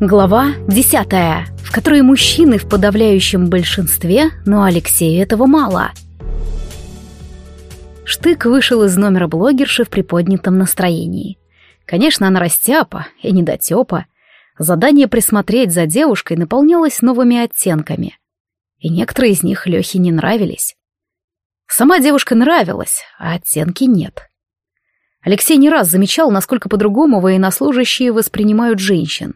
Глава десятая, в которой мужчины в подавляющем большинстве, но Алексею этого мало. Штык вышел из номера блогерши в приподнятом настроении. Конечно, она растяпа и недотепа. Задание присмотреть за девушкой наполнялось новыми оттенками. И некоторые из них Лехе не нравились. Сама девушка нравилась, а оттенки нет. Алексей не раз замечал, насколько по-другому военнослужащие воспринимают женщин.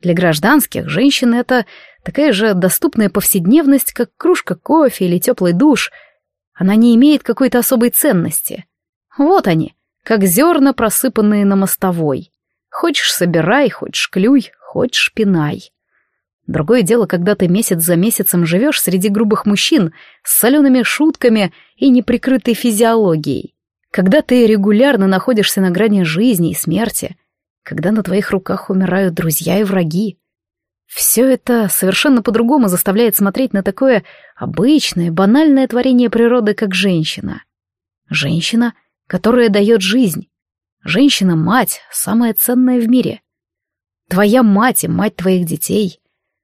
Для гражданских женщин это такая же доступная повседневность, как кружка кофе или теплый душ. Она не имеет какой-то особой ценности. Вот они, как зерна, просыпанные на мостовой. Хочешь — собирай, хочешь — клюй, хочешь — пинай. Другое дело, когда ты месяц за месяцем живешь среди грубых мужчин с солеными шутками и неприкрытой физиологией. Когда ты регулярно находишься на грани жизни и смерти, когда на твоих руках умирают друзья и враги. Все это совершенно по-другому заставляет смотреть на такое обычное, банальное творение природы, как женщина. Женщина, которая дает жизнь. Женщина-мать, самая ценная в мире. Твоя мать и мать твоих детей.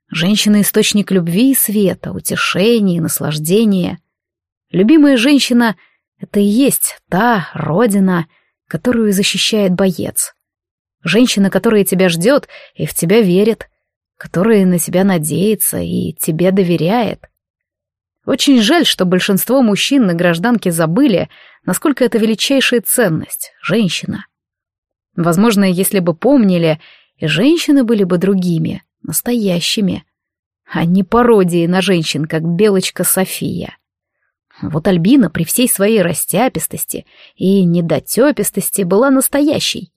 Женщина — источник любви и света, утешения и наслаждения. Любимая женщина — это и есть та родина, которую защищает боец. Женщина, которая тебя ждет и в тебя верит, которая на тебя надеется и тебе доверяет. Очень жаль, что большинство мужчин на гражданке забыли, насколько это величайшая ценность — женщина. Возможно, если бы помнили, и женщины были бы другими, настоящими, а не пародией на женщин, как белочка София. Вот Альбина при всей своей растяпистости и недотепистости была настоящей.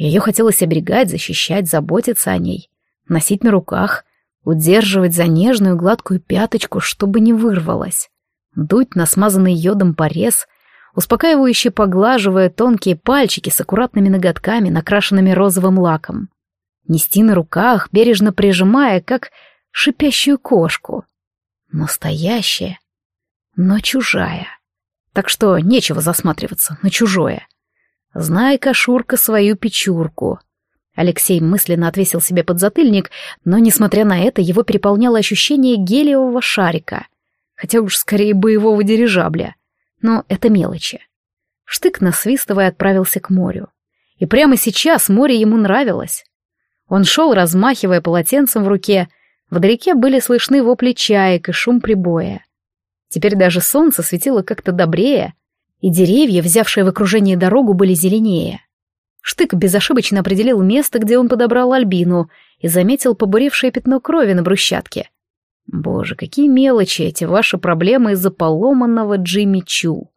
Ее хотелось оберегать, защищать, заботиться о ней, носить на руках, удерживать за нежную гладкую пяточку, чтобы не вырвалась, дуть на смазанный йодом порез, успокаивающе поглаживая тонкие пальчики с аккуратными ноготками, накрашенными розовым лаком, нести на руках, бережно прижимая, как шипящую кошку. Настоящая, но чужая. Так что нечего засматриваться на чужое. Знай, кошурка, свою печурку. Алексей мысленно отвесил себе подзатыльник, но, несмотря на это, его переполняло ощущение гелиевого шарика, хотя уж скорее боевого дирижабля. Но это мелочи. Штык, насвистывая, отправился к морю. И прямо сейчас море ему нравилось. Он шел, размахивая полотенцем в руке. Вдалеке были слышны вопли чаек и шум прибоя. Теперь даже солнце светило как-то добрее, и деревья, взявшие в окружение дорогу, были зеленее. Штык безошибочно определил место, где он подобрал Альбину, и заметил побуревшее пятно крови на брусчатке. Боже, какие мелочи эти ваши проблемы из-за поломанного Джимми Чу.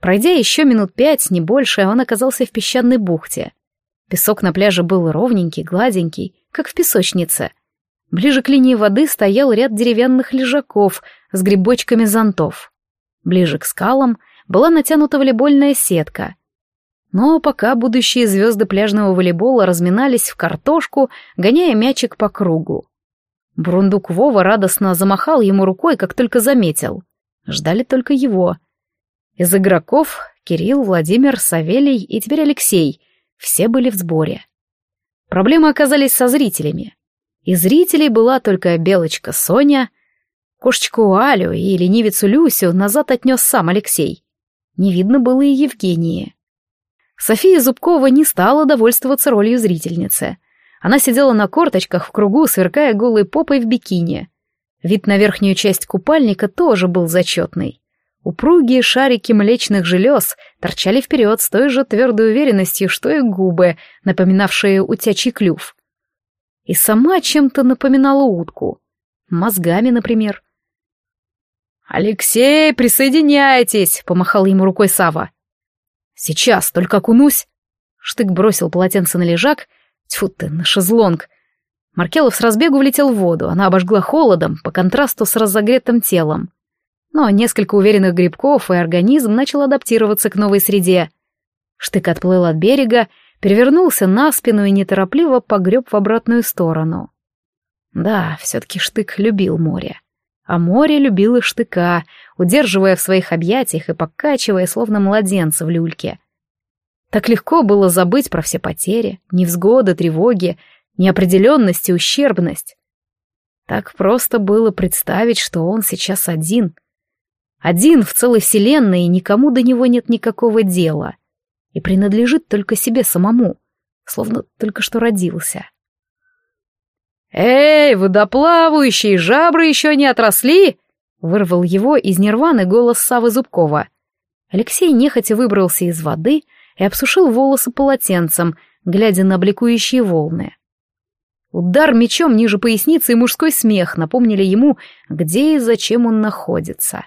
Пройдя еще минут пять, не больше, он оказался в песчаной бухте. Песок на пляже был ровненький, гладенький, как в песочнице. Ближе к линии воды стоял ряд деревянных лежаков с грибочками зонтов. Ближе к скалам была натянута волейбольная сетка. Но пока будущие звезды пляжного волейбола разминались в картошку, гоняя мячик по кругу. Бурундук Вова радостно замахал ему рукой, как только заметил. Ждали только его. Из игроков Кирилл, Владимир, Савелий и теперь Алексей. Все были в сборе. Проблемы оказались со зрителями. И зрителей была только Белочка Соня, Кошечку Алю и ленивицу Люсю назад отнес сам Алексей. Не видно было и Евгении. София Зубкова не стала довольствоваться ролью зрительницы. Она сидела на корточках в кругу, сверкая голой попой в бикини. Вид на верхнюю часть купальника тоже был зачетный. Упругие шарики млечных желез торчали вперед с той же твердой уверенностью, что и губы, напоминавшие утячий клюв. И сама чем-то напоминала утку. Мозгами, например. «Алексей, присоединяйтесь!» — помахал ему рукой Сава. «Сейчас, только окунусь!» Штык бросил полотенце на лежак. Тьфу ты, на шезлонг. Маркелов с разбегу влетел в воду. Она обожгла холодом, по контрасту с разогретым телом. Но несколько уверенных грибков, и организм начал адаптироваться к новой среде. Штык отплыл от берега, перевернулся на спину и неторопливо погреб в обратную сторону. Да, все-таки Штык любил море. А море любило штыка, удерживая в своих объятиях и покачивая, словно младенца в люльке. Так легко было забыть про все потери, невзгоды, тревоги, неопределенность и ущербность. Так просто было представить, что он сейчас один. Один в целой вселенной, и никому до него нет никакого дела. И принадлежит только себе самому, словно только что родился. «Эй, водоплавающие, жабры еще не отросли!» Вырвал его из нирваны голос Савы Зубкова. Алексей нехотя выбрался из воды и обсушил волосы полотенцем, глядя на бликующие волны. Удар мечом ниже поясницы и мужской смех напомнили ему, где и зачем он находится.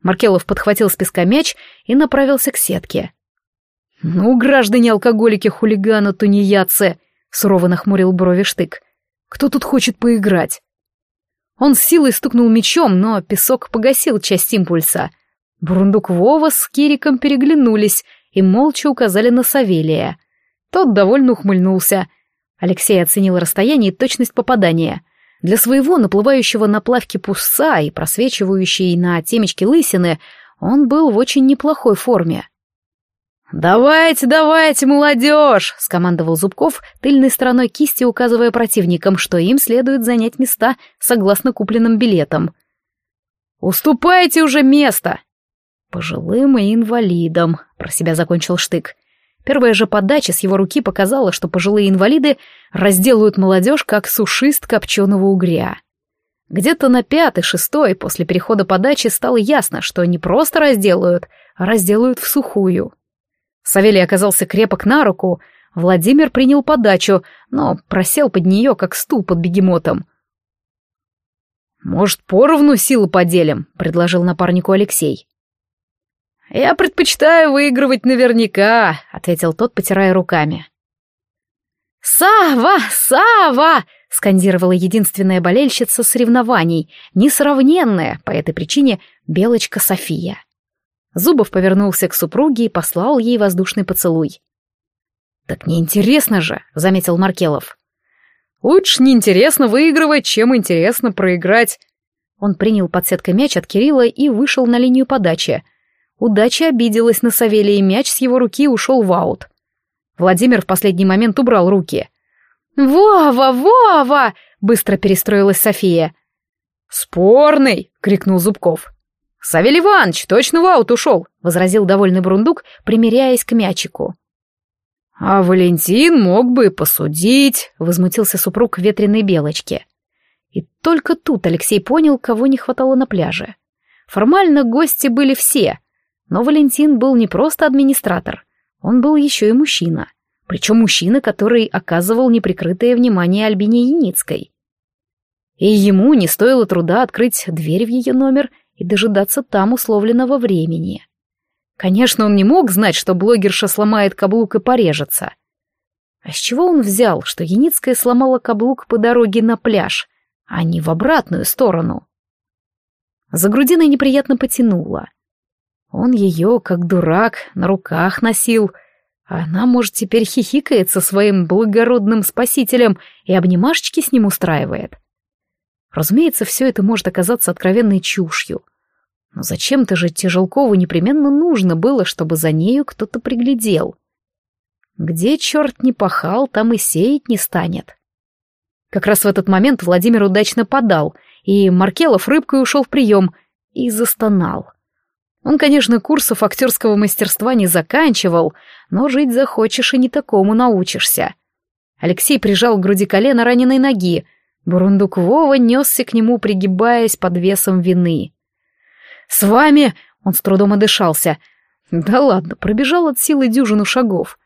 Маркелов подхватил с песка мяч и направился к сетке. «Ну, граждане алкоголики, хулиганы, тунеядцы!» — сурово нахмурил брови штык. «Кто тут хочет поиграть?» Он с силой стукнул мечом, но песок погасил часть импульса. Бурундук Вова с Кириком переглянулись и молча указали на Савелия. Тот довольно ухмыльнулся — Алексей оценил расстояние и точность попадания. Для своего наплывающего на плавке пусца и просвечивающей на темечке лысины он был в очень неплохой форме. «Давайте, давайте, молодежь!» — скомандовал Зубков, тыльной стороной кисти указывая противникам, что им следует занять места согласно купленным билетам. «Уступайте уже место!» «Пожилым и инвалидам», — про себя закончил Штык. Первая же подача с его руки показала, что пожилые инвалиды разделают молодежь как сушист копченого угря. Где-то на пятый, шестой после перехода подачи стало ясно, что не просто разделают, а разделают в сухую. Савелий оказался крепок на руку, Владимир принял подачу, но просел под нее, как стул под бегемотом. «Может, поровну силы поделим?» — предложил напарнику Алексей. «Я предпочитаю выигрывать наверняка», — ответил тот, потирая руками. «Сава! Сава!» — скандировала единственная болельщица соревнований, несравненная, по этой причине, белочка София. Зубов повернулся к супруге и послал ей воздушный поцелуй. «Так неинтересно же», — заметил Маркелов. «Лучше неинтересно выигрывать, чем интересно проиграть». Он принял под сеткой мяч от Кирилла и вышел на линию подачи — Удача обиделась на Савелия, и мяч с его руки ушел в аут. Владимир в последний момент убрал руки. «Вова, Вова!» — быстро перестроилась София. «Спорный!» — крикнул Зубков. «Савелий Иванович точно в аут ушел!» — возразил довольный Брундук, примеряясь к мячику. «А Валентин мог бы посудить», — возмутился супруг ветреной белочки. И только тут Алексей понял, кого не хватало на пляже. Формально гости были все, но Валентин был не просто администратор, он был еще и мужчина. Причем мужчина, который оказывал неприкрытое внимание Альбине Яницкой. И ему не стоило труда открыть дверь в ее номер и дожидаться там условленного времени. Конечно, он не мог знать, что блогерша сломает каблук и порежется. А с чего он взял, что Яницкая сломала каблук по дороге на пляж, а не в обратную сторону? За грудиной неприятно потянуло. Он ее, как дурак, на руках носил, а она, может, теперь хихикает со своим благородным спасителем и обнимашечки с ним устраивает. Разумеется, все это может оказаться откровенной чушью. Но зачем-то же Тяжелкову непременно нужно было, чтобы за нею кто-то приглядел. Где черт не пахал, там и сеять не станет. Как раз в этот момент Владимир удачно подал, и Маркелов рыбкой ушел в прием и застонал. Он, конечно, курсов актерского мастерства не заканчивал, но жить захочешь и не такому научишься. Алексей прижал к груди колено раненой ноги. Бурундук Вова несся к нему, пригибаясь под весом вины. «С вами...» — он с трудом одышался. «Да ладно, пробежал от силы дюжину шагов.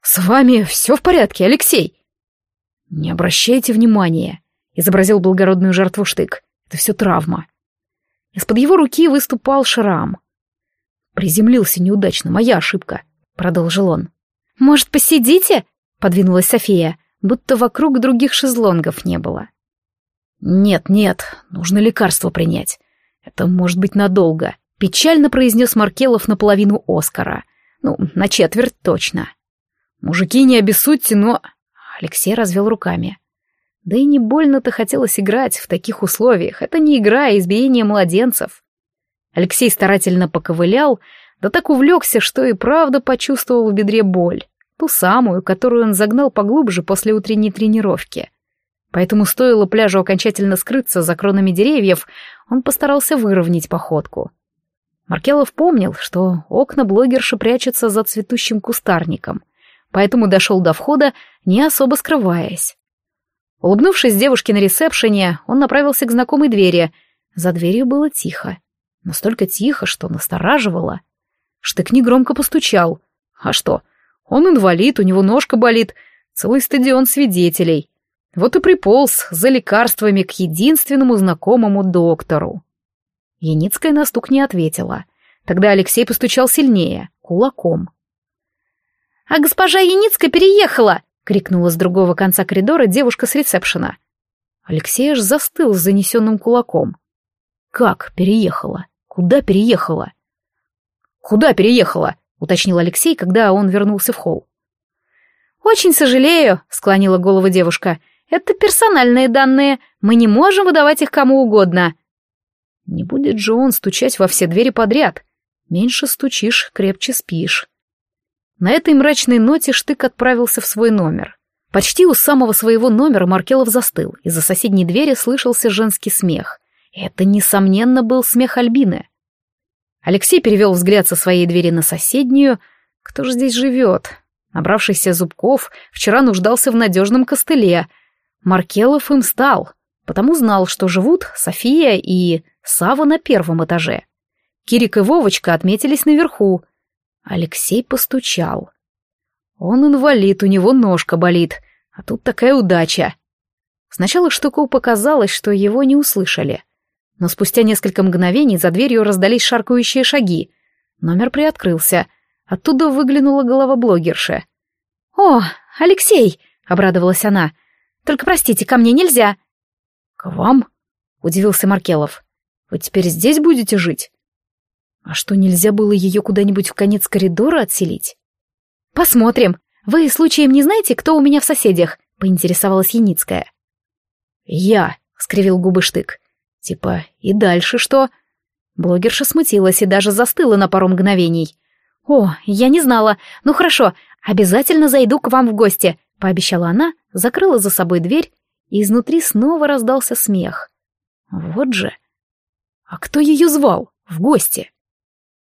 С вами все в порядке, Алексей?» «Не обращайте внимания», — изобразил благородную жертву штык. «Это все травма. Из-под его руки выступал шрам. «Приземлился неудачно, моя ошибка», — продолжил он. «Может, посидите?» — подвинулась София, будто вокруг других шезлонгов не было. «Нет, нет, нужно лекарство принять. Это может быть надолго», — печально произнес Маркелов наполовину Оскара. Ну, на четверть точно. «Мужики, не обессудьте, но...» Алексей развел руками. Да и не больно-то хотелось играть в таких условиях. Это не игра, а избиение младенцев. Алексей старательно поковылял, да так увлекся, что и правда почувствовал в бедре боль. Ту самую, которую он загнал поглубже после утренней тренировки. Поэтому стоило пляжу окончательно скрыться за кронами деревьев, он постарался выровнять походку. Маркелов помнил, что окна блогерши прячутся за цветущим кустарником, поэтому дошел до входа, не особо скрываясь. Улыбнувшись девушке на ресепшене, он направился к знакомой двери. За дверью было тихо. Настолько тихо, что настораживало. Штык негромко постучал. А что? Он инвалид, у него ножка болит. Целый стадион свидетелей. Вот и приполз за лекарствами к единственному знакомому доктору. Яницкая на стук не ответила. Тогда Алексей постучал сильнее, кулаком. «А госпожа Яницкая переехала!» — крикнула с другого конца коридора девушка с ресепшена. Алексей аж застыл с занесенным кулаком. «Как переехала? Куда переехала?» «Куда переехала?» — уточнил Алексей, когда он вернулся в холл. «Очень сожалею», — склонила голову девушка. «Это персональные данные. Мы не можем выдавать их кому угодно». Не будет же он стучать во все двери подряд. Меньше стучишь, крепче спишь. На этой мрачной ноте Штык отправился в свой номер. Почти у самого своего номера Маркелов застыл, и за соседней двери слышался женский смех. Это, несомненно, был смех Альбины. Алексей перевел взгляд со своей двери на соседнюю. Кто же здесь живет? Набравшийся зубков вчера нуждался в надежном костыле. Маркелов им стал, потому знал, что живут София и Сава на первом этаже. Кирик и Вовочка отметились наверху. Алексей постучал. Он инвалид, у него ножка болит, а тут такая удача. Сначала Штуку показалось, что его не услышали. Но спустя несколько мгновений за дверью раздались шаркающие шаги. Номер приоткрылся. Оттуда выглянула голова блогерши. «О, Алексей!» — обрадовалась она. «Только простите, ко мне нельзя». «К вам?» — удивился Маркелов. Вы теперь здесь будете жить? А что, нельзя было ее куда-нибудь в конец коридора отселить? Посмотрим. Вы случаем не знаете, кто у меня в соседях? Поинтересовалась Яницкая. Я, скривил губы штык. Типа, и дальше что? Блогерша смутилась и даже застыла на пару мгновений. «О, я не знала. Ну хорошо, обязательно зайду к вам в гости», — пообещала она, закрыла за собой дверь, и изнутри снова раздался смех. Вот же. А кто ее звал? В гости?